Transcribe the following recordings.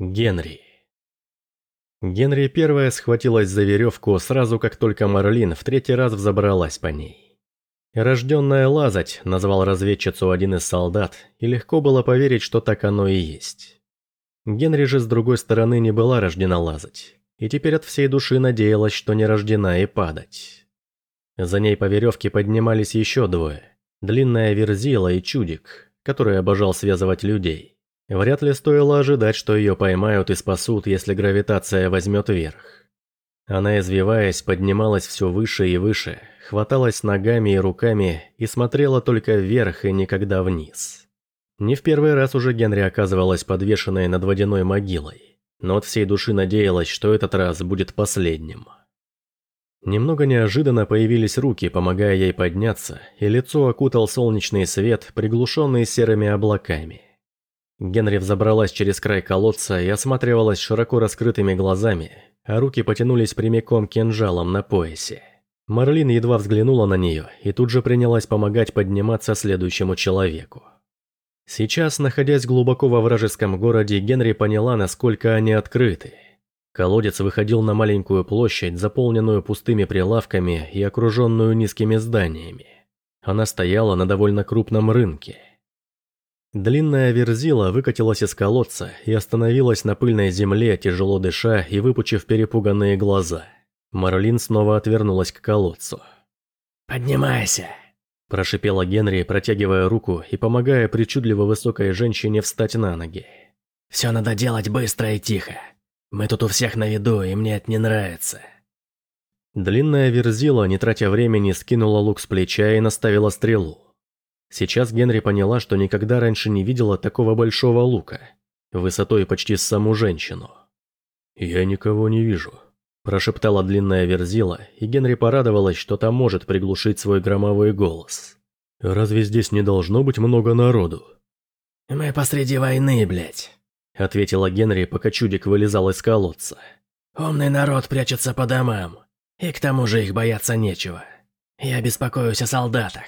Генри. Генри первая схватилась за веревку сразу, как только Марлин в третий раз взобралась по ней. «Рожденная лазать», — назвал разведчицу один из солдат, и легко было поверить, что так оно и есть. Генри же с другой стороны не была рождена лазать, и теперь от всей души надеялась, что не рождена и падать. За ней по веревке поднимались еще двое. Длинная верзила и чудик, который обожал связывать людей. Вряд ли стоило ожидать, что ее поймают и спасут, если гравитация возьмет верх. Она, извиваясь, поднималась все выше и выше, хваталась ногами и руками и смотрела только вверх и никогда вниз. Не в первый раз уже Генри оказывалась подвешенной над водяной могилой, но от всей души надеялась, что этот раз будет последним. Немного неожиданно появились руки, помогая ей подняться, и лицо окутал солнечный свет, приглушенный серыми облаками. Генри взобралась через край колодца и осматривалась широко раскрытыми глазами, а руки потянулись прямиком к кинжалам на поясе. Марлин едва взглянула на нее и тут же принялась помогать подниматься следующему человеку. Сейчас, находясь глубоко во вражеском городе, Генри поняла, насколько они открыты. Колодец выходил на маленькую площадь, заполненную пустыми прилавками и окруженную низкими зданиями. Она стояла на довольно крупном рынке – Длинная верзила выкатилась из колодца и остановилась на пыльной земле, тяжело дыша и выпучив перепуганные глаза. Марлин снова отвернулась к колодцу. «Поднимайся!» – прошипела Генри, протягивая руку и помогая причудливо высокой женщине встать на ноги. «Все надо делать быстро и тихо. Мы тут у всех на виду, и мне это не нравится». Длинная верзила, не тратя времени, скинула лук с плеча и наставила стрелу. Сейчас Генри поняла, что никогда раньше не видела такого большого лука, высотой почти с саму женщину. «Я никого не вижу», – прошептала длинная верзила, и Генри порадовалась, что та может приглушить свой громовой голос. «Разве здесь не должно быть много народу?» «Мы посреди войны, блядь», – ответила Генри, пока чудик вылезал из колодца. «Умный народ прячется по домам, и к тому же их бояться нечего. Я беспокоюсь о солдатах».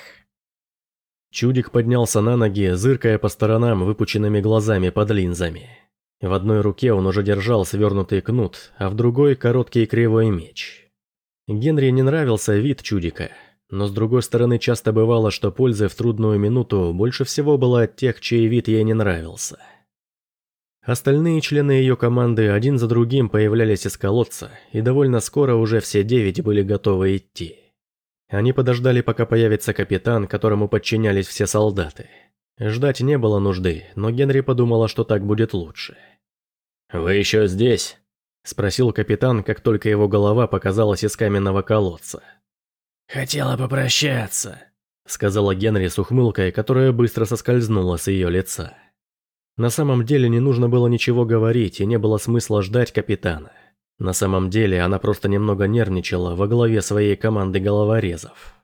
Чудик поднялся на ноги, зыркая по сторонам выпученными глазами под линзами. В одной руке он уже держал свернутый кнут, а в другой – короткий кривой меч. Генри не нравился вид чудика, но с другой стороны часто бывало, что пользы в трудную минуту больше всего было от тех, чей вид ей не нравился. Остальные члены ее команды один за другим появлялись из колодца, и довольно скоро уже все девять были готовы идти. Они подождали, пока появится капитан, которому подчинялись все солдаты. Ждать не было нужды, но Генри подумала, что так будет лучше. «Вы еще здесь?» – спросил капитан, как только его голова показалась из каменного колодца. «Хотела попрощаться», – сказала Генри с ухмылкой, которая быстро соскользнула с ее лица. На самом деле не нужно было ничего говорить, и не было смысла ждать капитана. На самом деле она просто немного нервничала во главе своей команды головорезов.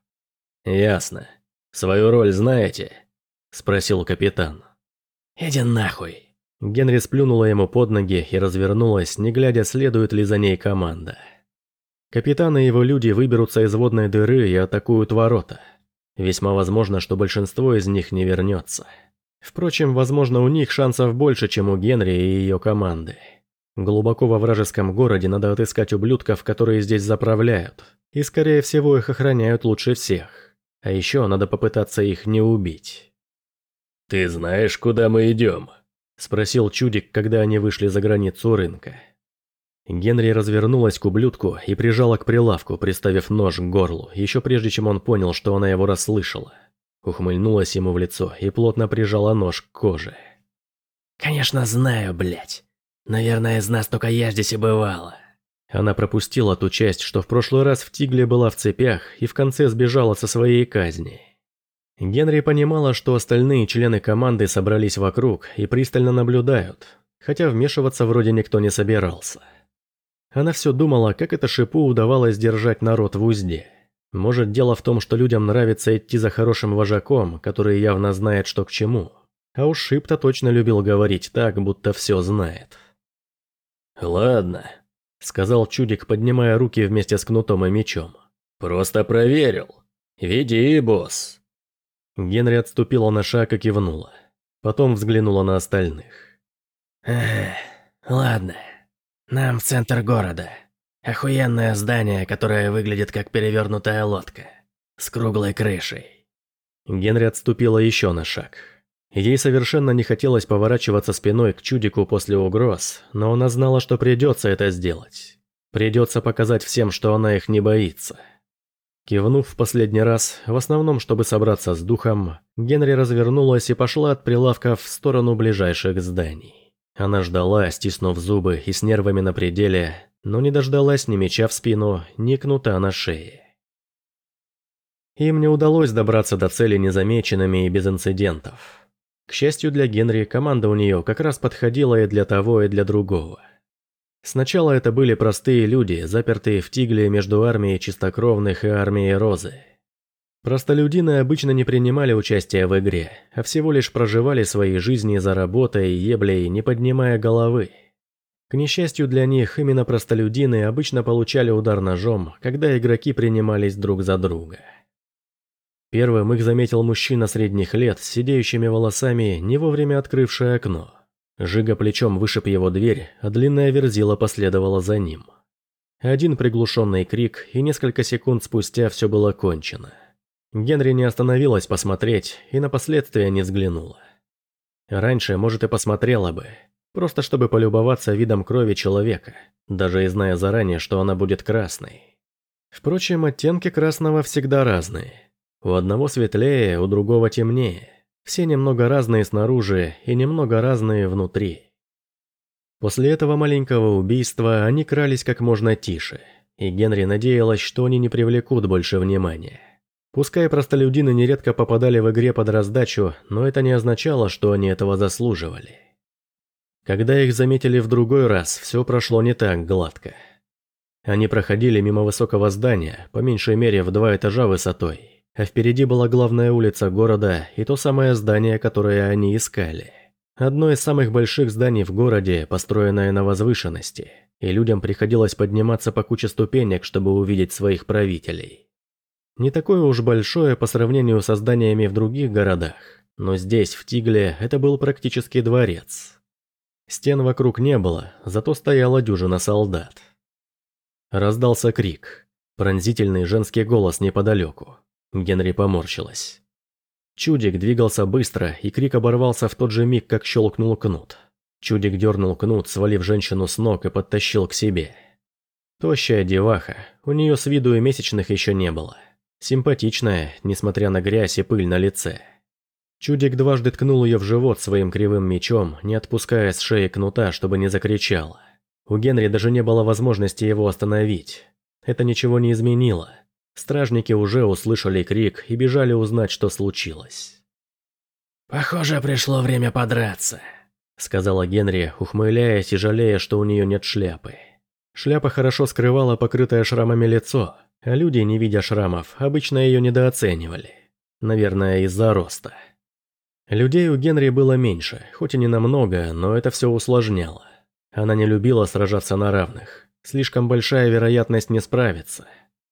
«Ясно. Свою роль знаете?» – спросил капитан. «Иди нахуй!» Генри сплюнула ему под ноги и развернулась, не глядя, следует ли за ней команда. Капитан и его люди выберутся из водной дыры и атакуют ворота. Весьма возможно, что большинство из них не вернется. Впрочем, возможно, у них шансов больше, чем у Генри и ее команды. Глубоко во вражеском городе надо отыскать ублюдков, которые здесь заправляют. И скорее всего их охраняют лучше всех. А еще надо попытаться их не убить. «Ты знаешь, куда мы идем?» Спросил Чудик, когда они вышли за границу рынка. Генри развернулась к ублюдку и прижала к прилавку, приставив нож к горлу, еще прежде чем он понял, что она его расслышала. Ухмыльнулась ему в лицо и плотно прижала нож к коже. «Конечно знаю, блядь. Наверное, из нас только я здесь и бывала. Она пропустила ту часть, что в прошлый раз в Тигле была в цепях и в конце сбежала со своей казни. Генри понимала, что остальные члены команды собрались вокруг и пристально наблюдают, хотя вмешиваться вроде никто не собирался. Она все думала, как это Шипу удавалось держать народ в узде. Может, дело в том, что людям нравится идти за хорошим вожаком, который явно знает, что к чему. А уж Шип-то точно любил говорить так, будто все знает. «Ладно», — сказал Чудик, поднимая руки вместе с кнутом и мечом. «Просто проверил. Веди, босс». Генри отступила на шаг и кивнула. Потом взглянула на остальных. «Эх, Ладно. Нам в центр города. Охуенное здание, которое выглядит как перевернутая лодка. С круглой крышей. Генри отступила еще на шаг. Ей совершенно не хотелось поворачиваться спиной к чудику после угроз, но она знала, что придется это сделать. Придется показать всем, что она их не боится. Кивнув в последний раз, в основном, чтобы собраться с духом, Генри развернулась и пошла от прилавка в сторону ближайших зданий. Она ждала, стиснув зубы и с нервами на пределе, но не дождалась ни меча в спину, ни кнута на шее. Им не удалось добраться до цели незамеченными и без инцидентов. К счастью для Генри, команда у нее как раз подходила и для того, и для другого. Сначала это были простые люди, запертые в тигле между армией чистокровных и армией Розы. Простолюдины обычно не принимали участия в игре, а всего лишь проживали свои жизни за работой еблей, не поднимая головы. К несчастью для них, именно простолюдины обычно получали удар ножом, когда игроки принимались друг за друга. Первым их заметил мужчина средних лет с сидеющими волосами, не вовремя открывший окно. Жига плечом вышиб его дверь, а длинная верзила последовала за ним. Один приглушенный крик, и несколько секунд спустя все было кончено. Генри не остановилась посмотреть и на последствия не взглянула. Раньше, может, и посмотрела бы, просто чтобы полюбоваться видом крови человека, даже и зная заранее, что она будет красной. Впрочем, оттенки красного всегда разные. У одного светлее, у другого темнее. Все немного разные снаружи и немного разные внутри. После этого маленького убийства они крались как можно тише, и Генри надеялась, что они не привлекут больше внимания. Пускай простолюдины нередко попадали в игре под раздачу, но это не означало, что они этого заслуживали. Когда их заметили в другой раз, все прошло не так гладко. Они проходили мимо высокого здания, по меньшей мере в два этажа высотой, а впереди была главная улица города и то самое здание, которое они искали. Одно из самых больших зданий в городе, построенное на возвышенности, и людям приходилось подниматься по куче ступенек, чтобы увидеть своих правителей. Не такое уж большое по сравнению со зданиями в других городах, но здесь, в Тигле, это был практически дворец. Стен вокруг не было, зато стояла дюжина солдат. Раздался крик. Пронзительный женский голос неподалеку. Генри поморщилась. Чудик двигался быстро, и крик оборвался в тот же миг, как щелкнул кнут. Чудик дернул кнут, свалив женщину с ног и подтащил к себе. Тощая деваха, у нее с виду и месячных еще не было. Симпатичная, несмотря на грязь и пыль на лице. Чудик дважды ткнул ее в живот своим кривым мечом, не отпуская с шеи кнута, чтобы не закричала. У Генри даже не было возможности его остановить. Это ничего не изменило. Стражники уже услышали крик и бежали узнать, что случилось. «Похоже, пришло время подраться», — сказала Генри, ухмыляясь и жалея, что у нее нет шляпы. Шляпа хорошо скрывала покрытое шрамами лицо, а люди, не видя шрамов, обычно ее недооценивали. Наверное, из-за роста. Людей у Генри было меньше, хоть и не намного, но это все усложняло. Она не любила сражаться на равных. Слишком большая вероятность не справиться.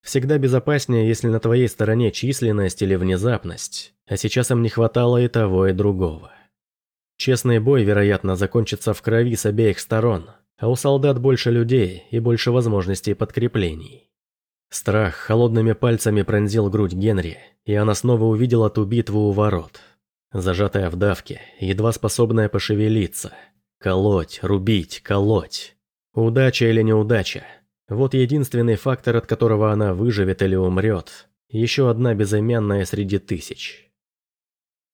Всегда безопаснее, если на твоей стороне численность или внезапность, а сейчас им не хватало и того, и другого. Честный бой, вероятно, закончится в крови с обеих сторон, а у солдат больше людей и больше возможностей подкреплений. Страх холодными пальцами пронзил грудь Генри, и она снова увидела ту битву у ворот. Зажатая в давке, едва способная пошевелиться. Колоть, рубить, колоть. Удача или неудача. Вот единственный фактор, от которого она выживет или умрет. Еще одна безымянная среди тысяч.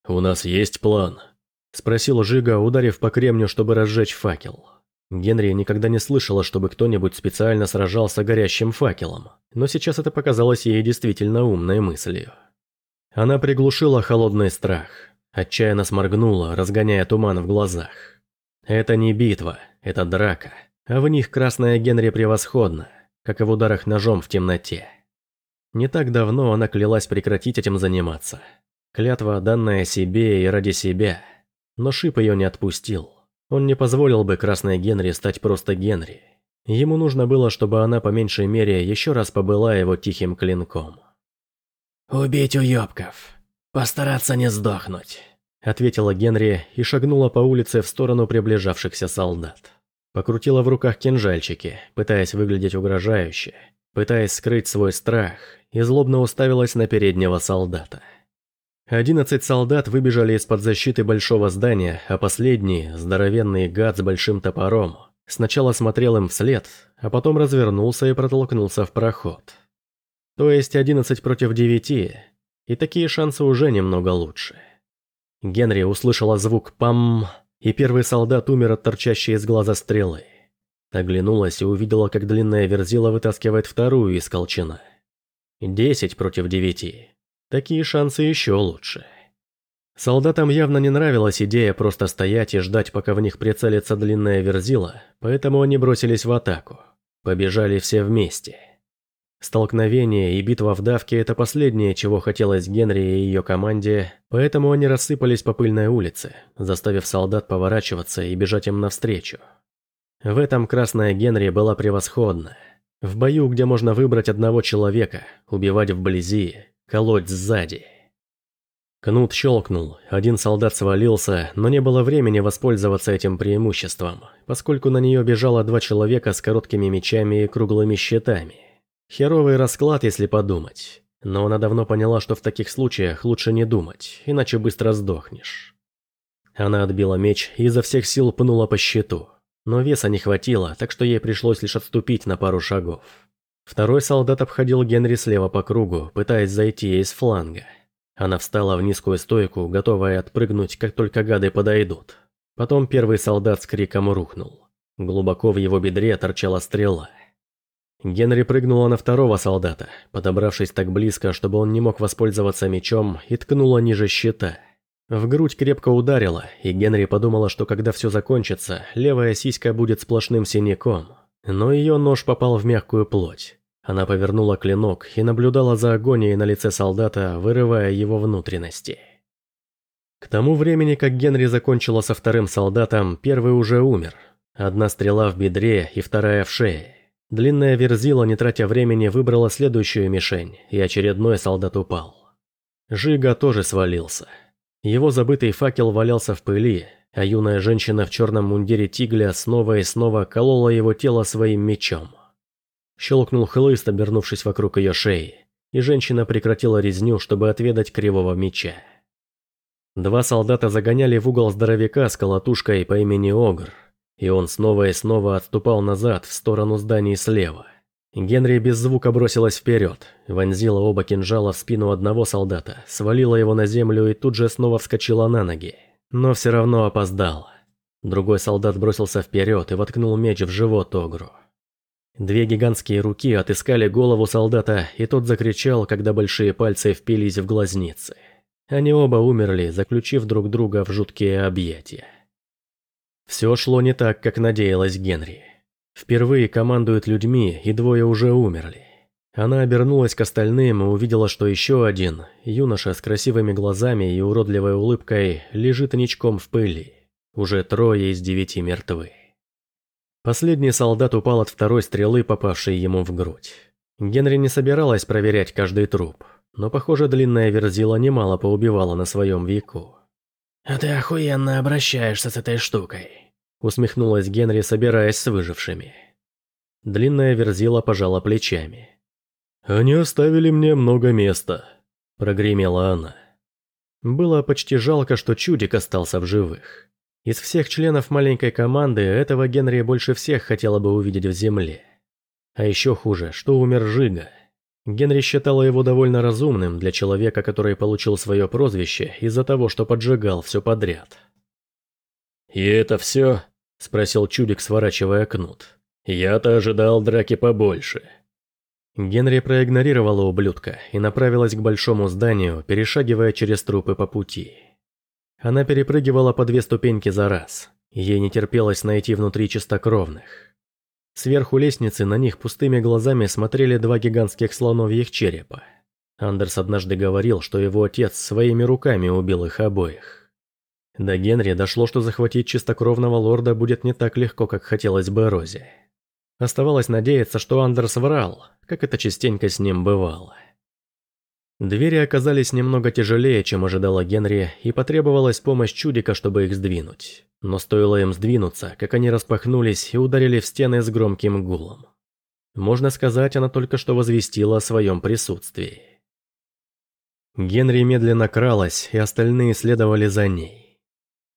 «У нас есть план?» – спросил Жига, ударив по кремню, чтобы разжечь факел. Генри никогда не слышала, чтобы кто-нибудь специально сражался горящим факелом, но сейчас это показалось ей действительно умной мыслью. Она приглушила холодный страх, отчаянно сморгнула, разгоняя туман в глазах. Это не битва, это драка, а в них красная Генри превосходна, как и в ударах ножом в темноте. Не так давно она клялась прекратить этим заниматься. Клятва, данная себе и ради себя, но Шип ее не отпустил. Он не позволил бы Красной Генри стать просто Генри. Ему нужно было, чтобы она по меньшей мере еще раз побыла его тихим клинком. «Убить уёбков. Постараться не сдохнуть», — ответила Генри и шагнула по улице в сторону приближавшихся солдат. Покрутила в руках кинжальчики, пытаясь выглядеть угрожающе, пытаясь скрыть свой страх, и злобно уставилась на переднего солдата. Одиннадцать солдат выбежали из-под защиты большого здания, а последний, здоровенный гад с большим топором, сначала смотрел им вслед, а потом развернулся и протолкнулся в проход. То есть одиннадцать против девяти, и такие шансы уже немного лучше. Генри услышала звук «пам», и первый солдат умер от торчащей из глаза стрелы. Оглянулась и увидела, как длинная верзила вытаскивает вторую из колчана. Десять против девяти. Такие шансы еще лучше. Солдатам явно не нравилась идея просто стоять и ждать, пока в них прицелится длинная верзила, поэтому они бросились в атаку. Побежали все вместе. Столкновение и битва в давке – это последнее, чего хотелось Генри и ее команде, поэтому они рассыпались по пыльной улице, заставив солдат поворачиваться и бежать им навстречу. В этом красная Генри была превосходна. В бою, где можно выбрать одного человека, убивать вблизи, колоть сзади. Кнут щелкнул, один солдат свалился, но не было времени воспользоваться этим преимуществом, поскольку на нее бежало два человека с короткими мечами и круглыми щитами. Херовый расклад, если подумать. Но она давно поняла, что в таких случаях лучше не думать, иначе быстро сдохнешь. Она отбила меч и изо всех сил пнула по щиту. Но веса не хватило, так что ей пришлось лишь отступить на пару шагов. Второй солдат обходил Генри слева по кругу, пытаясь зайти ей с фланга. Она встала в низкую стойку, готовая отпрыгнуть, как только гады подойдут. Потом первый солдат с криком рухнул. Глубоко в его бедре торчала стрела. Генри прыгнула на второго солдата, подобравшись так близко, чтобы он не мог воспользоваться мечом, и ткнула ниже щита. В грудь крепко ударила, и Генри подумала, что когда все закончится, левая сиська будет сплошным синяком. Но ее нож попал в мягкую плоть. Она повернула клинок и наблюдала за агонией на лице солдата, вырывая его внутренности. К тому времени, как Генри закончила со вторым солдатом, первый уже умер. Одна стрела в бедре и вторая в шее. Длинная верзила, не тратя времени, выбрала следующую мишень, и очередной солдат упал. Жига тоже свалился. Его забытый факел валялся в пыли, а юная женщина в черном мундире тигля снова и снова колола его тело своим мечом. Щелкнул хлыст, обернувшись вокруг ее шеи, и женщина прекратила резню, чтобы отведать кривого меча. Два солдата загоняли в угол здоровяка с колотушкой по имени Огр, и он снова и снова отступал назад в сторону зданий слева. Генри без звука бросилась вперед, вонзила оба кинжала в спину одного солдата, свалила его на землю и тут же снова вскочила на ноги, но все равно опоздала. Другой солдат бросился вперед и воткнул меч в живот Огру. Две гигантские руки отыскали голову солдата, и тот закричал, когда большие пальцы впились в глазницы. Они оба умерли, заключив друг друга в жуткие объятия. Все шло не так, как надеялась Генри. Впервые командуют людьми, и двое уже умерли. Она обернулась к остальным и увидела, что еще один, юноша с красивыми глазами и уродливой улыбкой, лежит ничком в пыли. Уже трое из девяти мертвы. Последний солдат упал от второй стрелы, попавшей ему в грудь. Генри не собиралась проверять каждый труп, но, похоже, длинная верзила немало поубивала на своем веку. «А ты охуенно обращаешься с этой штукой», усмехнулась Генри, собираясь с выжившими. Длинная верзила пожала плечами. «Они оставили мне много места», – прогремела она. Было почти жалко, что чудик остался в живых. Из всех членов маленькой команды этого Генри больше всех хотела бы увидеть в земле. А еще хуже, что умер Жига. Генри считала его довольно разумным для человека, который получил свое прозвище из-за того, что поджигал все подряд. «И это все?» – спросил Чудик, сворачивая кнут. «Я-то ожидал драки побольше». Генри проигнорировала ублюдка и направилась к большому зданию, перешагивая через трупы по пути. Она перепрыгивала по две ступеньки за раз. Ей не терпелось найти внутри чистокровных. Сверху лестницы на них пустыми глазами смотрели два гигантских слоновьих черепа. Андерс однажды говорил, что его отец своими руками убил их обоих. До Генри дошло, что захватить чистокровного лорда будет не так легко, как хотелось бы Розе. Оставалось надеяться, что Андерс врал, как это частенько с ним бывало. Двери оказались немного тяжелее, чем ожидала Генри, и потребовалась помощь чудика, чтобы их сдвинуть. Но стоило им сдвинуться, как они распахнулись и ударили в стены с громким гулом. Можно сказать, она только что возвестила о своем присутствии. Генри медленно кралась, и остальные следовали за ней.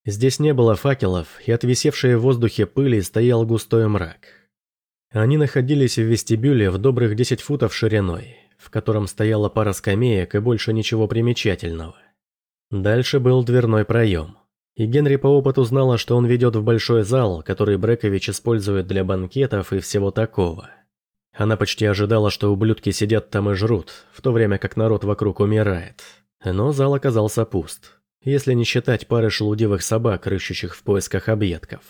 Здесь не было факелов, и от висевшей в воздухе пыли стоял густой мрак. Они находились в вестибюле в добрых 10 футов шириной, в котором стояла пара скамеек и больше ничего примечательного. Дальше был дверной проем. И Генри по опыту знала, что он ведет в большой зал, который Брекович использует для банкетов и всего такого. Она почти ожидала, что ублюдки сидят там и жрут, в то время как народ вокруг умирает. Но зал оказался пуст, если не считать пары шелудивых собак, рыщущих в поисках объедков.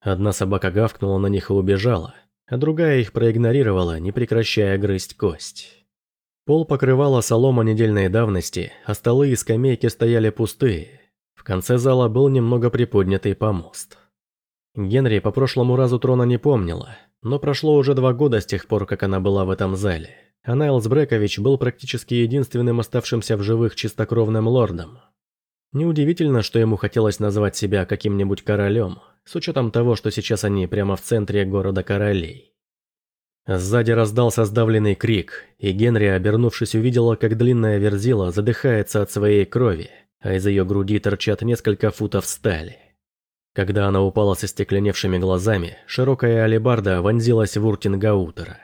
Одна собака гавкнула на них и убежала, а другая их проигнорировала, не прекращая грызть кость. Пол покрывала солома недельной давности, а столы и скамейки стояли пустые. В конце зала был немного приподнятый помост. Генри по прошлому разу трона не помнила, но прошло уже два года с тех пор, как она была в этом зале. А Найлс Брекович был практически единственным оставшимся в живых чистокровным лордом. Неудивительно, что ему хотелось назвать себя каким-нибудь королем, с учетом того, что сейчас они прямо в центре города королей. Сзади раздался сдавленный крик, и Генри, обернувшись, увидела, как длинная верзила задыхается от своей крови, а из ее груди торчат несколько футов стали. Когда она упала со стекленевшими глазами, широкая алебарда вонзилась в Уртингаутера.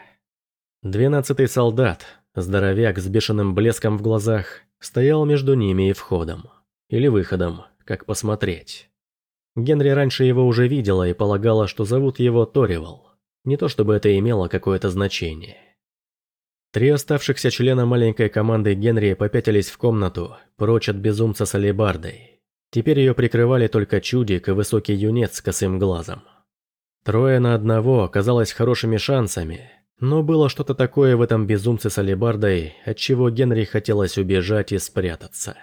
Двенадцатый солдат, здоровяк с бешеным блеском в глазах, стоял между ними и входом. Или выходом, как посмотреть. Генри раньше его уже видела и полагала, что зовут его Торивал. Не то чтобы это имело какое-то значение. Три оставшихся члена маленькой команды Генри попятились в комнату, прочь от безумца с алебардой. Теперь ее прикрывали только чудик и высокий юнец с косым глазом. Трое на одного оказалось хорошими шансами, но было что-то такое в этом безумце с алебардой, от чего Генри хотелось убежать и спрятаться.